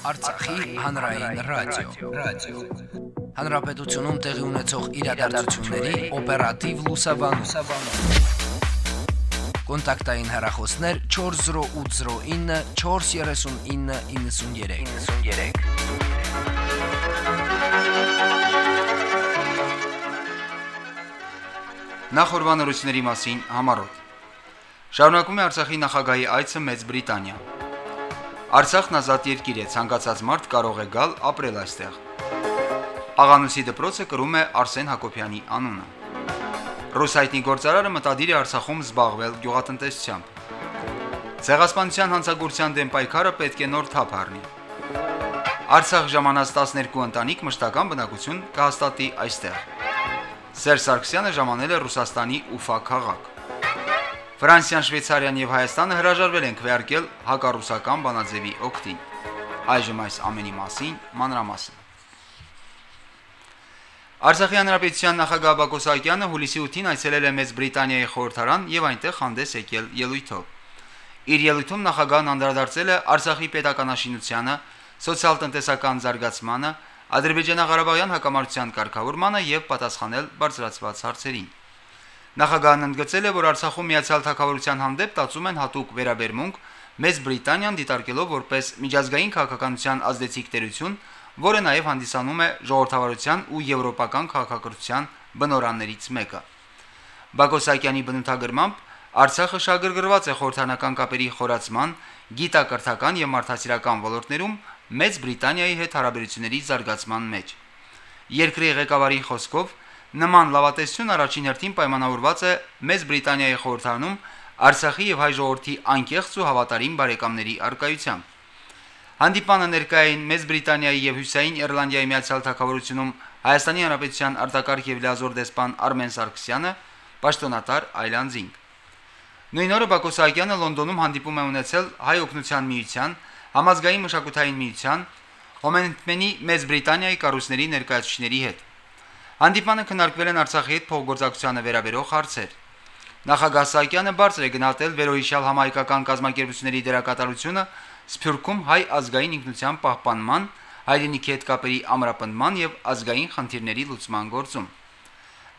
Արցախի հանրային ռադիո, ռադիո։ Հանրապետությունում տեղի ունեցող իրադարձությունների օպերատիվ լուսաբանում։ Կոնտակտային հեռախոսներ 40809 43993։ 93 Նախորbanությունների մասին համառոտ։ Շարունակում է Արցախի նախագահի այցը Մեծ Բրիտանիա։ Արցախն ազատ երկիր է, ցանկացած մարդ կարող է գալ ապրել այստեղ։ Աղանուսի դպրոցը կրում է Արսեն Հակոբյանի անունը։ Ռուսայտնի գործարարը մտադիր է Արցախում զբաղվել գյուղատնտեսությամբ։ Ցեղասպանության հանցագործության դեմ պայքարը պետք է նոր թափ առնի։ Արցախ ժամանած 12 ընտանիք մշտական բնակություն կհաստատի այստեղ։ Սերժ Սարգսյանը ժամանել է Ռուսաստանի Ուֆա քաղաք։ Ֆրանսիան, Շվեյցարիան եւ Հայաստանը հրաժարվել են քվեարկել հակառուսական բանաձևի օկտին։ Այժմ այս ամենի մասին մանրամասն։ Արցախի հանրապետության նախագահ Բակո Սահակյանը հուլիսի 8-ին այցելել է Մեծ Բրիտանիայի խորհրդարան եւ այնտեղ հանդես եկել ելույթով։ Իր ելույթում նախագահն անդրադարձել է Արցախի պետականաշինությանը, սոցիալ-տնտեսական զարգացմանը, Ադրբեջանա-Ղարաբաղյան հակամարտության կարգավորմանը եւ պատասխանել բարձրացված հարցերին։ Նախագահն ընդգծել է, որ Արցախում միացյալ թակավորության հանդեպ տածում են հատուկ վերաբերմունք, Մեծ Բրիտանիան դիտարկելով որպես միջազգային քաղաքականության ազդեցիկ տերություն, որը նաև հանդիսանում է ժողովրդավարության ու եվրոպական քաղաքակրթության բնորաններից մեկը։ Բակոսակյանի բնութագրմամբ Արցախը շագրգռված է խորհրդանական կապերի խորացման, գիտակրթական եւ մարդասիրական ոլորտներում Մեծ Բրիտանիայի հետ հարաբերությունների զարգացման մեջ։ Երկրի ղեկավարի խոսքով նման լավատեսություն առաջին հերթին պայմանավորված է Մեծ Բրիտանիայի խորհրդանում Արցախի եւ հայ ժողովրդի անկեղծ ու հավատարիմ բարեկամների արկայությամբ։ Հանդիպանը ներկային Մեծ Բրիտանիայի եւ Հյուսային Իռլանդիայի Միացյալ Թագավորությունում Հայաստանի Հանրապետության արտակարգ եւ լիազոր դեսպան Արմեն Սարգսյանը, պաշտոնատար Այլանդզինգ։ Նույն օրը Բակո Սահակյանը Լոնդոնում հանդիպում է ունեցել Հայ օգնության միության, Համազգային մշակութային միության, Հոմենտմենի Մեծ Բրիտանիայի կառույցների ներկայացուցիչների հետ։ Հանդիպանը քննարկվել են Արցախի հետ փոխգործակցությանը վերաբերող հարցեր։ Նախագահ Սահակյանը բարձր է գնահատել վերոհիշյալ համայնքական կազմակերպությունների դերակատարությունը Սփյուռքում հայ ազգային ինքնության պահպանման, հայրենիքի հետ կապերի ամրապնդման եւ ազգային խնդիրների լուծման գործում։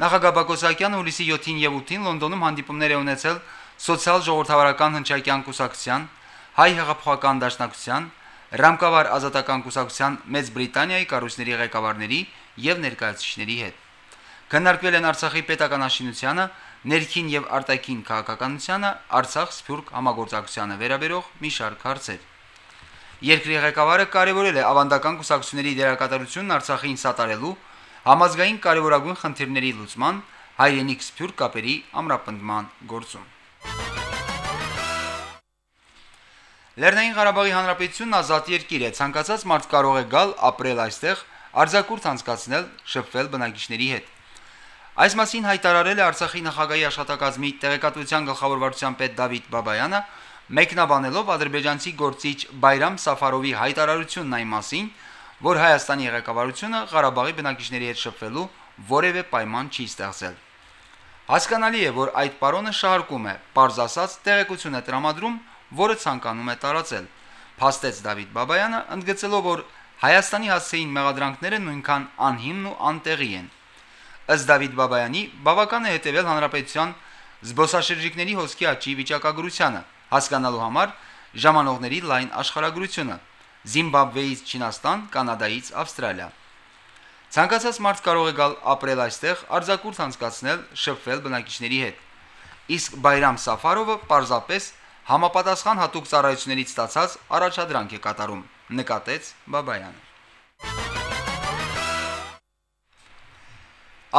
Նախագահ Բակո Սահակյանը հուլիսի 7-ին եւ 8-ին Լոնդոնում հանդիպումներ է ունեցել սոցիալ ժողովրդավարական հնչակյան կուսակցության, հայ հեղափոխական դաշնակցության, ռամկավար ազատական կուսակցության Մեծ Բրիտանիայի կառույցների ղեկավարների եւ ներկայացուցիչների հետ։ Քննարկվել են Արցախի պետականաշինությանը, ներքին եւ արտաքին քաղաքականությանը, Արցախ-Սփյուռք համագործակցությանը վերաբերող մի շարք հարցեր։ Երկրի ղեկավարը կարևորել է ավանդական կուսակցությունների դերակատարությունն Արցախին սատարելու համազգային կարևորագույն խնդիրների լուծման, հայրենիք-սփյուռք կապերի ամրապնդման գործում։ Լեռնային Ղարաբաղի Հանրապետությունն ազատ երկիր է, ցանկացած մարդ կարող է գալ ապրել այստեղ, արձակուրդ անցկացնել, շփվել բնակիչների հետ։ Այս մասին հայտարարել է Արցախի նախագահի աշխատակազմի տեղեկատվության գլխավոր վարչության պետ Դավիթ Բաբայանը, մեկնաբանելով ադրբեջանցի գործիչ Բայրամ Սաֆարովի հայտարարությունն այն մասին, որ Հայաստանի ղեկավարությունը Ղարաբաղի բնակիչների հետ շփվելու որևէ պայման չի ստեղծել։ Հասկանալի է, որ այդ պարոնը շահարկում է, པարզ ասած, տեղեկություն է տրամադրում, որը ցանկանում է տարածել։ Փաստեց Դավիթ Բաբայանը, ընդգծելով, որ Հայաստանի հասցեին մեղադրանքները նույնքան անհիմն ու անտեղի են։ Ըստ Դավիթ Բաբայանի, բավական է հետևել հանրապետության զբոսաշրջիկների հոսքի աճի վիճակագրությանը, հասկանալու համար ժամանողների լայն աշխարհագրությունը Զիմբաբվեից Չինաստան, Կանադայից Ավստրալիա։ Ցանկացած մարդ կարող է գալ ապրել այստեղ, արձակուրդ անցկացնել, շփվել բնակիչների հետ։ Իսկ Բայրամ Սաֆարովը պարզապես համապատասխան հատուկ ծառայություններից ստացած առաջադրանք է կատարում, նկատեց Բաբայանը։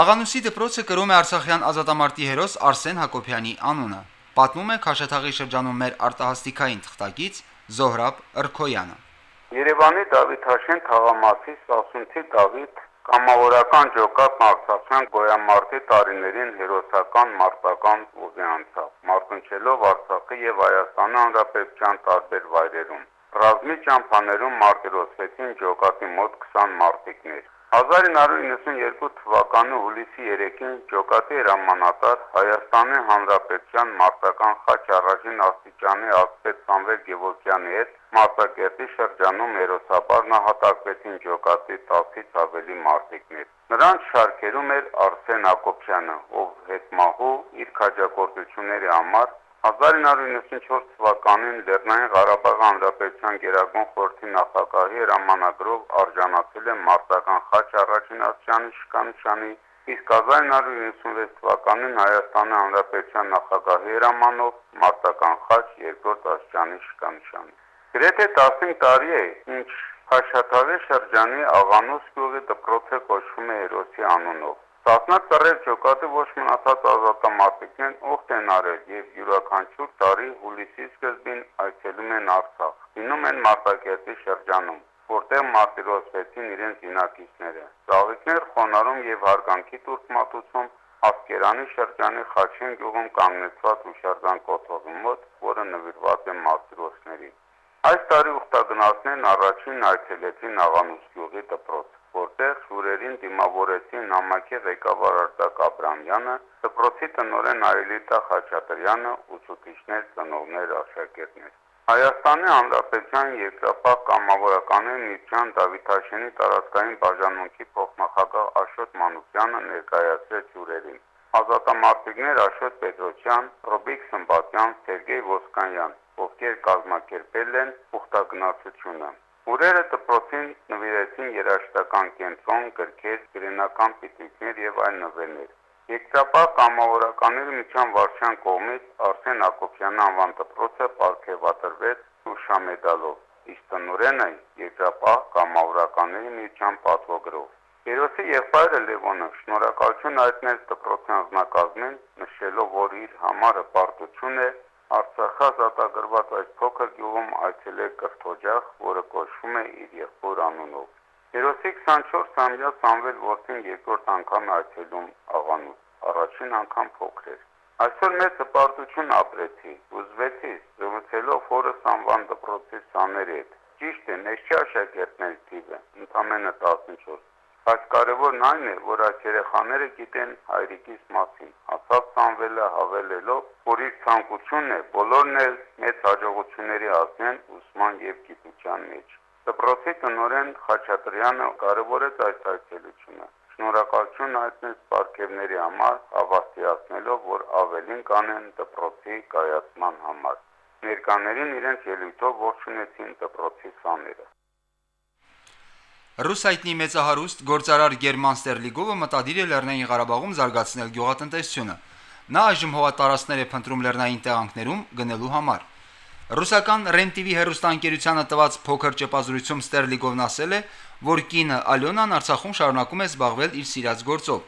Աղանուսի դպրոցը կրում է Արցախյան ազատամարտի հերոս Արսեն Հակոբյանի անունը։ Պատմում է Քաշաթաղի շրջանում մեր արտահասթիկային թղթակից Զոհրաբ Ըրքոյանը։ Երևանի Դավիթ Հաշեն թաղամասի Սասունցի Դավիթ Կամավորական ջոկատն Արցախյան գոյամարտի տարիներին հերոսական մարտական ուղի անցավ, մարտնչելով Արցախի եւ Հայաստանի Հանրապետության տարբեր վայրերում։ Ռազմի ճամփաներում մարտիրոսվեցին ջոկատի մոտ 20 մարտիկներ։ 1992 թվականի հուլիսի 3-ին Ջոկատի հրամանատար Հայաստանի Հանրապետության մարտական խաչ առաջին աստիճանի ակտետ Սամվել Գևորգյանի հետ Մարտակերտի շրջանում երոսաբար նահատակվեցին Ջոկատի 10-ից ավելի մարտիկներ։ Նրանց շարքերում էր Արսեն Ակոբյանը, ով հետմահու իր քաջակորտությունների համար 1994 թվականին Լեռնային Ղարաբաղ Հանրապետության Գերագույն խորհրդի նախագահի հրամանագրով արժանացել է մարտական խաչ առաջին աստիճանի շքանշանի, իսկ 1996 թվականին Հայաստանի Հանրապետության նախագահի հրամանով մարտական խաչ երկրորդ աստիճանի շքանշանի։ Գրեթե 15 տարի է, ինչ Խաշաթավի շրջանի Աղանուս գյուղի դպրոցը կոչվում է Հերոսի անունով։ Սասնակ ծռեր ջոկատի ոչ մնացած ազատամարտիկներն օգտ են արել եւ յուրաքանչյուր տարի հուլիսի սկզբին այցելում են Արցախ։ Լինում են Մարտակերտի շրջանում, որտեղ մարտիրոսվեցին իրենց զինակիցները։ Ծաղիկներ խոնարհում եւ հարգանքի տուրք մատուցում Ասկերանի շրջանի Խաչին գյուղում կանգնեցված հուշարձան կոթողի մոտ, որը նվիրված է մարտիրոսներին։ Այս տարի ուխտագնացներն առաջին այցելեցին Աղանուս գյուղի դպրոց որտեղ շուրերին դիմավորեցին նամակի ղեկավար Արտակ Աբրամյանը, դպրոցի տնօրեն Արիլիտա Խաչատրյանը, ուսուցիչներ, ծնողներ, աշակերտներ։ Հայաստանի Հանրապետության երկրապահ կամավորականի Միրջան Դավիթաշենի տարածքային բաժանմունքի փոխնախագահ Աշոտ Մանուկյանը ներկայացրեց հյուրերին։ Ազատամարտիկներ Աշոտ Պետրոսյան, Ռոբիկ Սմբատյան, Սերգեյ Ոսկանյան, ովքեր կազմակերպել են ուխտագնացությունը։ Ուրերը դպրոցին նվիրեցին երաշտական կենտրոն, գրքեր, գրենական պիտույքներ եւ այլ նվերներ։ Երկրապահ կամավորականների միջան վարչության կողմից Արսեն Ակոբյանի անվան դպրոցը ապարգևատրվեց շուշամեդալով, իսկ տնօրենը երկրապահ կամավորականների միջան պատվոգրով։ Երոսի եղբայրը Լևոնը շնորհակալություն հայտնեց դպրոցի անձնակազմին, նշելով, որ իր համար հպարտություն է Արցախը ազատագրված այս փոքր գյուղում այցելել կրթօջախ, որը կոչվում է իր եղբոր անունով։ Հերոսի 24-ամյա Սամվել Ոսին երկրորդ անգամ այցելում աղանուց, առաջին անգամ փոքր էր։ Այսօր մեծ հպարտություն ապրեցի, ուզվեցի, զրուցելով հորս անվան դպրոցի սաների հետ։ Ճիշտ է, մեծ չի աշակերտներ տիպը, ընդամենը 14 Բայց կարևորն այն է, որ այս երեխաները գիտեն հայրիկիս մասին։ Ասած Սամվելը հավելելով, որ իր ցանկությունն է բոլորն էլ մեծ հաջողությունների հասնեն ուսման եւ գիտության մեջ։ Դպրոցի տնօրեն Խաչատրյանը կարևորեց այս այցելությունը։ Շնորհակալություն հայտնեց ապարքևների համար, հավաստիացնելով, որ ավելին կանեն դպրոցի կայացման համար։ Ներկաներին իրենց ելույթով ողջունեցին դպրոցի սաները։ Ռուս հայտնի մեծահարուստ գործարար Գերման Ստերլիգովը մտադիր է Լեռնային Ղարաբաղում զարգացնել գյուղատնտեսությունը։ Նա այժմ հողատարածքներ է փնտրում լեռնային տեղանքներում գնելու համար։ Ռուսական REN-TV հեռուստաընկերությանը տված փոքր ճեպազրույցում Ստերլիգովն ասել է, որ կինը Ալյոնան Արցախում շարունակում է զբաղվել իր սիրած գործով։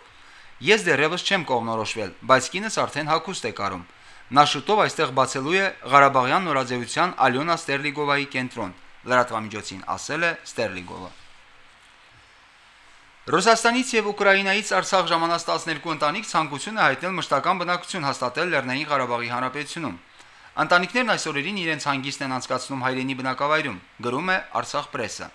Ես դեռևս չեմ կողմնորոշվել, բայց կինս արդեն հակուստ է կարում։ Նա շուտով այստեղ բացելու է Ղարաբաղյան նորաձևության Ալյոնա Ստերլիգովայի կենտրոն։ Լրատվամիջոցին ասել է Ստերլիգովը։ Ռուսաստանից եւ Ուկրաինայից Արցախ ժամանած 12 ընտանիք ցանկություն է հայտնել մշտական բնակություն հաստատել Լեռնային Ղարաբաղի Հանրապետությունում։ Ընտանիքներն այս օրերին իրենց հանգիստն են անցկացնում հայրենի բնակավայրում, գրում է Արցախ պրեսը։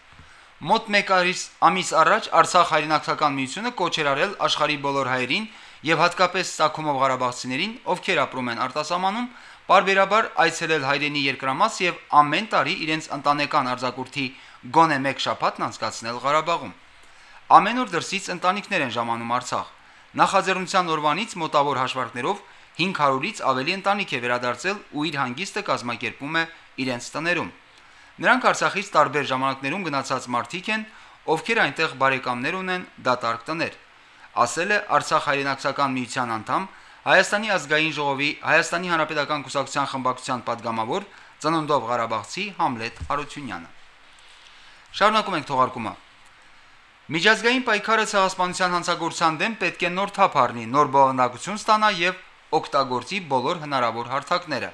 Մոտ 1 ամիս առաջ Արցախ հայրենակցական միությունը կոչ էր արել աշխարհի բոլոր հայերին եւ հատկապես Սակումով Ղարաբաղցիներին, ովքեր ապրում են արտասահմանում, բարբերաբար այցելել հայրենի երկրամաս եւ ամեն տարի իրենց ընտանեկան արձակուրդի գոնե 1 շաբաթն անցկացնել Ղարաբաղում։ Ամենուր դրսից ընտանիքներ են ժամանում Արցախ։ Նախաձեռնության օրվանից մոտավոր հաշվարկներով 500-ից ավելի ընտանիք է վերադարձել ու իր հանգիստը կազմակերպում է իրենց տներում։ Նրանք Արցախից տարբեր ժամանակներում գնացած մարդիկ են, ովքեր այնտեղ բարեկամներ ունեն, դատարկ տներ։ Ասել է Արցախ հայրենակցական միության անդամ Հայաստանի ազգային ժողովի Հայաստանի հանրապետական կուսակցության խմբակցության падգամավոր ծննդով Ղարաբաղցի Համլետ Հարությունյանը։ Շարունակում ենք թողարկումը։ Միջազգային պայքարը ցեղասպանության հանցագործության դեմ պետք է նոր թափ առնի, նոր բովանդակություն ստանա եւ օգտագործի բոլոր հնարավոր հարթակները։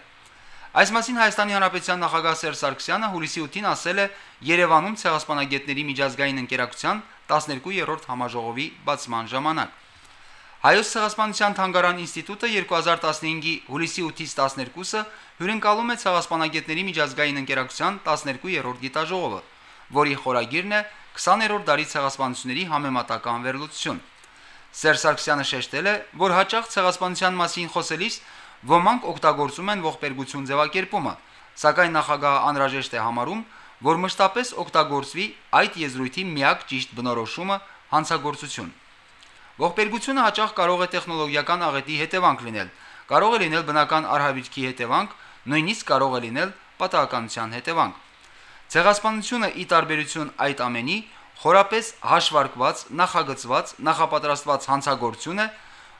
Այս մասին Հայաստանի Հանրապետության նախագահ Սերժ Սարգսյանը հուլիսի 8-ին ասել է Երևանում ցեղասպանագետների միջազգային ընկերակցության 12-րդ համաժողովի բացման ժամանակ։ Հայոց ցեղասպանության թանգարան ինստիտուտը 2015-ի հուլիսի 8-ից 12-ը հյուրընկալում է ցեղասպանագետների միջազգային ընկերակցության 12-րդ գիտաժողովը, որի խորագիրն է 20-րդ դարի ցեղասպանությունների համեմատական վերլուծություն։ Սերժ Սարգսյանը շեշտել է, որ հաճախ ցեղասպանության մասին խոսելիս ոմանք օգտագործում են ողբերգություն ձևակերպումը, սակայն նախագահը անհրաժեշտ է համարում, որ մշտապես օգտագործվի այդ եզրույթի միակ ճիշտ բնորոշումը հանցագործություն։ Ողբերգությունը հաճախ կարող է տեխնոլոգիական աղետի հետևանք լինել, կարող է լինել բնական արհավիրքի հետևանք, նույնիսկ կարող է լինել պատահականության հետևանք։ Ցեղասպանությունը ի տարբերություն այդ ամենի խորապես հաշվարկված, նախագծված, նախապատրաստված հանցագործություն է,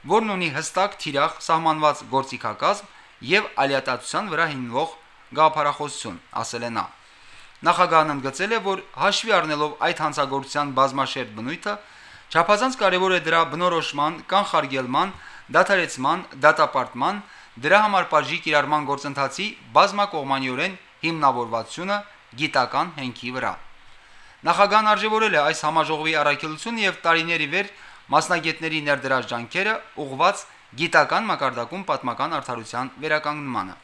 որն ունի հստակ թիրախ սահմանված գործիքակազմ եւ ալիատացության վրա հիմնվող գաղափարախոսություն, ասել է նա։ Նախագահն ընդգծել է, որ հաշվի առնելով այդ հանցագործության բազմաշերտ բնույթը, չափազանց կարևոր է դրա բնորոշման, կանխարգելման, դադարեցման, դատապարտման, դրա համար բաժի կիրառման գործընթացի բազմակողմանիորեն հիմնավորվածությունը գիտական հենքի վրա։ Նախագահան արժևորել է այս համաժողովի առաքելությունը եւ տարիների վեր մասնագետների ներդրած ջանքերը ուղղված գիտական մակարդակում պատմական արդարության վերականգնմանը։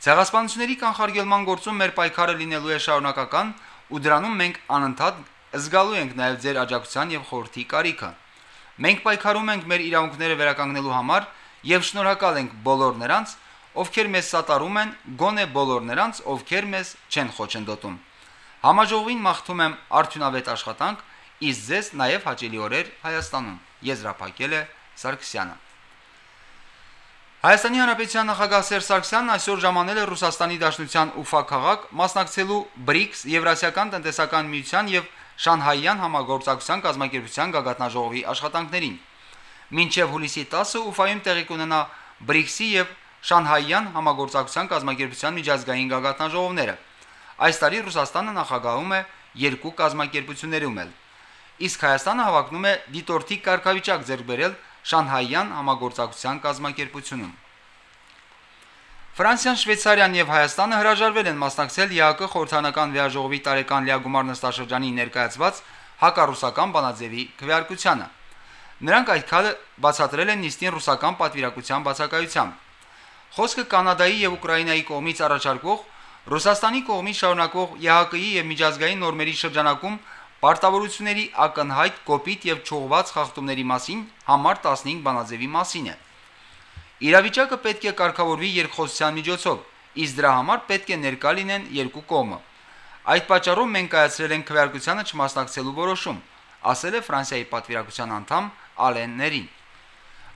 Ցեղասպանությունների կանխարգելման գործում մեր պայքարը լինելու է շարունակական ու դրանում մենք անընդհատ զգալու ենք նաև ձեր աջակցության եւ խորհրդի կարիքը։ Մենք պայքարում ենք մեր իրավունքները վերականգնելու համար եւ շնորհակալ ենք բոլոր նրանց, ովքեր մեզ սատարում են, գոնե բոլոր նրանց, ովքեր մեզ չեն խոչընդոտում։ Համաժողովին մաղթում եմ արդյունավետ աշխատանք, իսկ ձեզ նաև հաճելի օրեր Հայաստանում։ Եզրափակել է Սարգսյանը։ Հայաստանի Հանրապետության նախագահ Սերժ Սարգսյանն այսօր ժամանել է Ռուսաստանի Դաշնության Ուֆա քաղաք մասնակցելու BRICS Եվրասիական տնտեսական միության եւ Շանհայյան համագործակցության կազմակերպության գագաթնաժողովի աշխատանքներին։ Մինչև հուլիսի 10-ը Ուֆայում տեղի կունենա BRICS-ի եւ Շանհայյան համագործակցության կազմակերպության միջազգային գագաթնաժողովները։ Այս տարի Ռուսաստանը նախագահում է երկու կազմակերպություններում էլ։ Իսկ Հայաստանը հավակնում է դիտորդի կարգավիճակ ձեռք բերել Շանհայյան համագործակցության կազմակերպությունում։ Ֆրանսիան, Շվեյցարիան եւ Հայաստանը հրաժարվել են մասնակցել ԵԱԿ խորհրդանական վիայժողովի տարեկան լիագումար նստաշրջանի ներկայացված հակառուսական բանաձևի քվեարկությանը։ Նրանք այդ քալը բացատրել են նիստին ռուսական պատվիրակության բացակայությամբ։ Խոսքը Կանադայի եւ Ուկրաինայի կողմից առաջարկվող Ռուսաստանի կողմից շարունակվող ԵԱԿ-ի եւ միջազգային նորմերի շրջանակում պարտավորությունների ակնհայտ կոպիտ եւ ճողված խախտումների մասին համար 15 բանաձևի մասին է։ Իրավիճակը պետք է կարգավորվի երկխոսության միջոցով, իսկ դրա համար պետք է ներկա լինեն երկու կողմը։ Այդ պատճառով մենք կայացրել ենք քվեարկությանը չմասնակցելու որոշում, ասել է Ֆրանսիայի պատվիրակության անդամ Ալեն Ներին։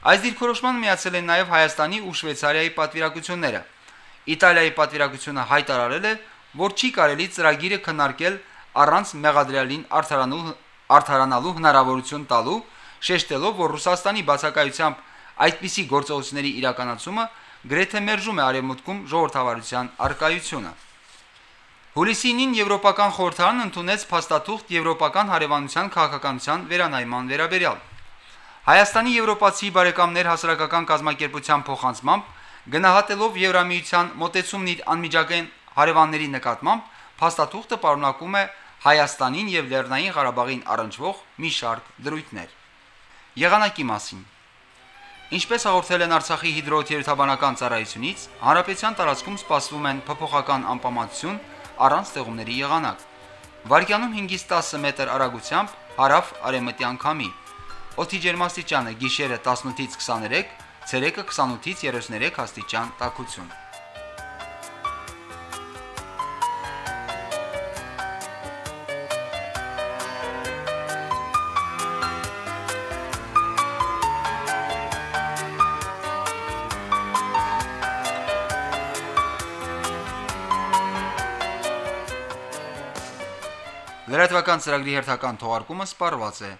Այս դիրքորոշման միացել են նաև Հայաստանի ու Շվեյցարիայի պատվիրակությունները։ Իտալիայի պատվիրակությունը հայտարարել է, որ չի կարելի ծրագիրը քննարկել առանց մեղադրյալին արդարանալու հնարավորություն տալու, շեշտելով, որ Ռուսաստանի բացակայությամբ այդպիսի գործողությունների իրականացումը գրեթե մերժում է արևմուտքում ժողովրդավարության արկայությունը։ Հուլիսի 9-ին Եվրոպական խորհրդարանն ընդունեց փաստաթուղթ Եվրոպական հարևանության քաղաքականության վերանայման վերաբերյալ։ Հայաստանի եվրոպացի բարեկամներ հասարակական կազմակերպության փոխանցմամբ գնահատելով Եվրամիության մոտեցումն իր անմիջական հարևանների նկատմամբ փաստաթուղթը պարունակում է Հայաստանին եւ Լեռնային Ղարաբաղին առնչվող մի շարք դրույթներ։ Եղանակի մասին. Ինչպես հաղորդել են Արցախի հիդրոթերապանական ծառայությունից, հարաբեցյան տարածքում սպասվում են փոփոխական անպամատություն առանց ձեղումների եղանակ։ Վարկյանում 5-ից 10 մետր արագությամբ հարավ արևմտյան քամի։ Օդի ջերմաստիճանը գիշերը 18-ից 23, ցերեկը 28-ից 33 աստիճան տաքություն։ Լրատվական ծրագրի հերթական թողարկումը սպառված է։